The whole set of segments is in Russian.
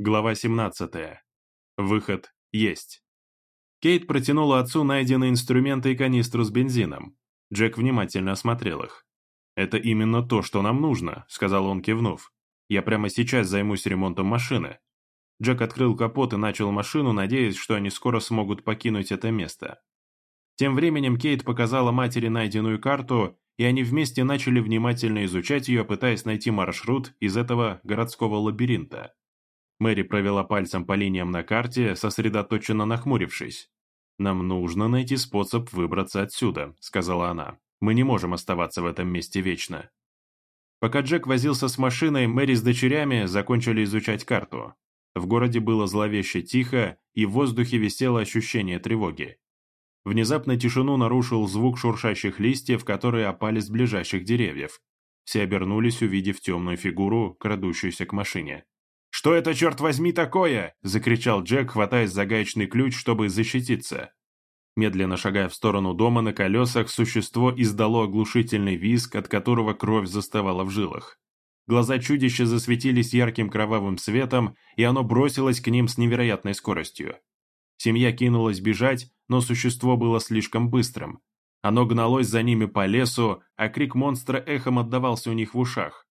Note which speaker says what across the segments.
Speaker 1: Глава 17. Выход есть. Кейт протянула отцу найденные инструменты и канистру с бензином. Джек внимательно осмотрел их. «Это именно то, что нам нужно», — сказал он, кивнув. «Я прямо сейчас займусь ремонтом машины». Джек открыл капот и начал машину, надеясь, что они скоро смогут покинуть это место. Тем временем Кейт показала матери найденную карту, и они вместе начали внимательно изучать ее, пытаясь найти маршрут из этого городского лабиринта. Мэри провела пальцем по линиям на карте, сосредоточенно нахмурившись. «Нам нужно найти способ выбраться отсюда», — сказала она. «Мы не можем оставаться в этом месте вечно». Пока Джек возился с машиной, Мэри с дочерями закончили изучать карту. В городе было зловеще тихо, и в воздухе висело ощущение тревоги. Внезапно тишину нарушил звук шуршащих листьев, которые опали с ближайших деревьев. Все обернулись, увидев темную фигуру, крадущуюся к машине. «Что это, черт возьми, такое?» – закричал Джек, хватаясь за гаечный ключ, чтобы защититься. Медленно шагая в сторону дома на колесах, существо издало оглушительный визг, от которого кровь заставала в жилах. Глаза чудища засветились ярким кровавым светом, и оно бросилось к ним с невероятной скоростью. Семья кинулась бежать, но существо было слишком быстрым. Оно гналось за ними по лесу, а крик монстра эхом отдавался у них в ушах.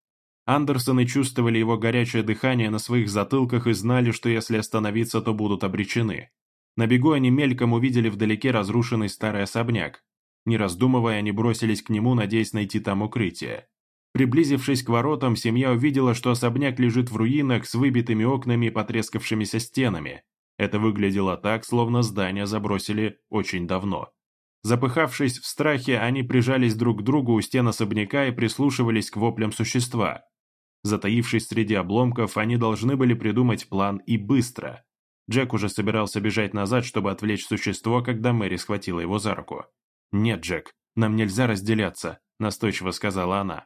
Speaker 1: Андерсоны чувствовали его горячее дыхание на своих затылках и знали, что если остановиться, то будут обречены. На бегу они мельком увидели вдалеке разрушенный старый особняк. Не раздумывая, они бросились к нему, надеясь найти там укрытие. Приблизившись к воротам, семья увидела, что особняк лежит в руинах с выбитыми окнами и потрескавшимися стенами. Это выглядело так, словно здание забросили очень давно. Запыхавшись в страхе, они прижались друг к другу у стен особняка и прислушивались к воплям существа. Затаившись среди обломков, они должны были придумать план и быстро. Джек уже собирался бежать назад, чтобы отвлечь существо, когда Мэри схватила его за руку. «Нет, Джек, нам нельзя разделяться», – настойчиво сказала она.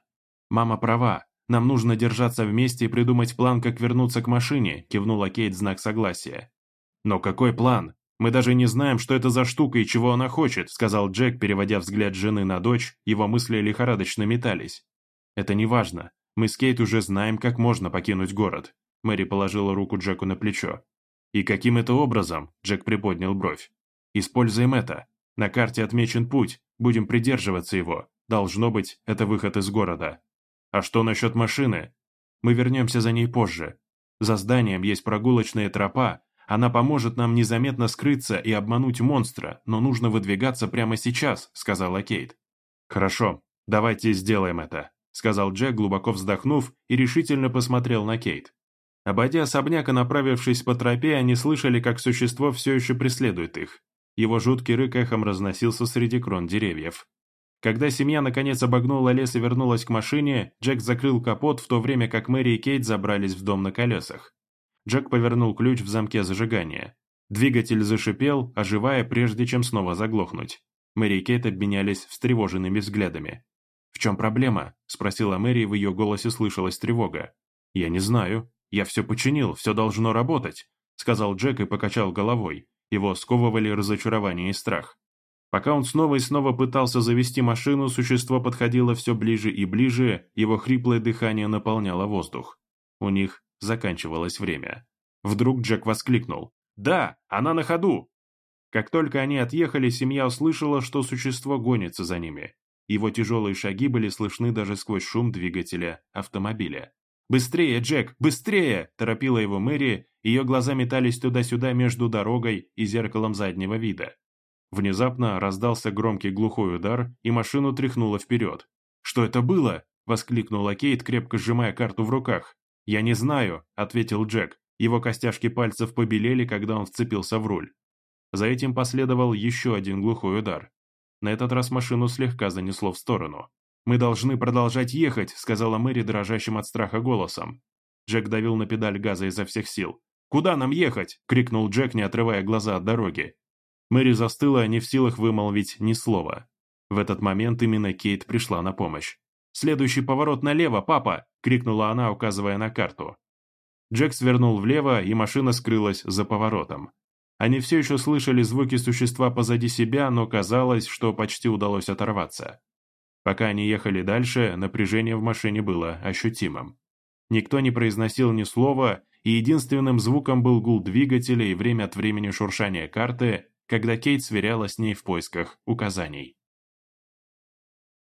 Speaker 1: «Мама права, нам нужно держаться вместе и придумать план, как вернуться к машине», – кивнула Кейт знак согласия. «Но какой план? Мы даже не знаем, что это за штука и чего она хочет», – сказал Джек, переводя взгляд жены на дочь, его мысли лихорадочно метались. «Это не важно. Мы с Кейт уже знаем, как можно покинуть город». Мэри положила руку Джеку на плечо. «И каким это образом?» – Джек приподнял бровь. «Используем это. На карте отмечен путь, будем придерживаться его. Должно быть, это выход из города. А что насчет машины? Мы вернемся за ней позже. За зданием есть прогулочная тропа, она поможет нам незаметно скрыться и обмануть монстра, но нужно выдвигаться прямо сейчас», – сказала Кейт. «Хорошо, давайте сделаем это», — сказал Джек, глубоко вздохнув, и решительно посмотрел на Кейт. Обойдя особняк и направившись по тропе, они слышали, как существо все еще преследует их. Его жуткий рык эхом разносился среди крон деревьев. Когда семья наконец обогнула лес и вернулась к машине, Джек закрыл капот, в то время как Мэри и Кейт забрались в дом на колесах. Джек повернул ключ в замке зажигания. Двигатель зашипел, оживая, прежде чем снова заглохнуть. Мэри и Кейт обменялись встревоженными взглядами. «В чем проблема?» – спросила Мэри, в ее голосе слышалась тревога. «Я не знаю. Я все починил, все должно работать», – сказал Джек и покачал головой. Его сковывали разочарование и страх. Пока он снова и снова пытался завести машину, существо подходило все ближе и ближе, его хриплое дыхание наполняло воздух. У них заканчивалось время. Вдруг Джек воскликнул. «Да, она на ходу!» Как только они отъехали, семья услышала, что существо гонится за ними. Его тяжелые шаги были слышны даже сквозь шум двигателя автомобиля. «Быстрее, Джек, быстрее!» – торопила его Мэри, ее глаза метались туда-сюда между дорогой и зеркалом заднего вида. Внезапно раздался громкий глухой удар, и машину тряхнуло вперед. «Что это было?» – воскликнула Кейт, крепко сжимая карту в руках. «Я не знаю», – ответил Джек. Его костяшки пальцев побелели, когда он вцепился в руль. За этим последовал еще один глухой удар. На этот раз машину слегка занесло в сторону. «Мы должны продолжать ехать», — сказала Мэри дрожащим от страха голосом. Джек давил на педаль газа изо всех сил. «Куда нам ехать?» — крикнул Джек, не отрывая глаза от дороги. Мэри застыла, не в силах вымолвить ни слова. В этот момент именно Кейт пришла на помощь. «Следующий поворот налево, папа!» — крикнула она, указывая на карту. Джек свернул влево, и машина скрылась за поворотом. Они все еще слышали звуки существа позади себя, но казалось, что почти удалось оторваться. Пока они ехали дальше, напряжение в машине было ощутимым. Никто не произносил ни слова, и единственным звуком был гул двигателя и время от времени шуршание карты, когда Кейт сверяла с ней в поисках указаний.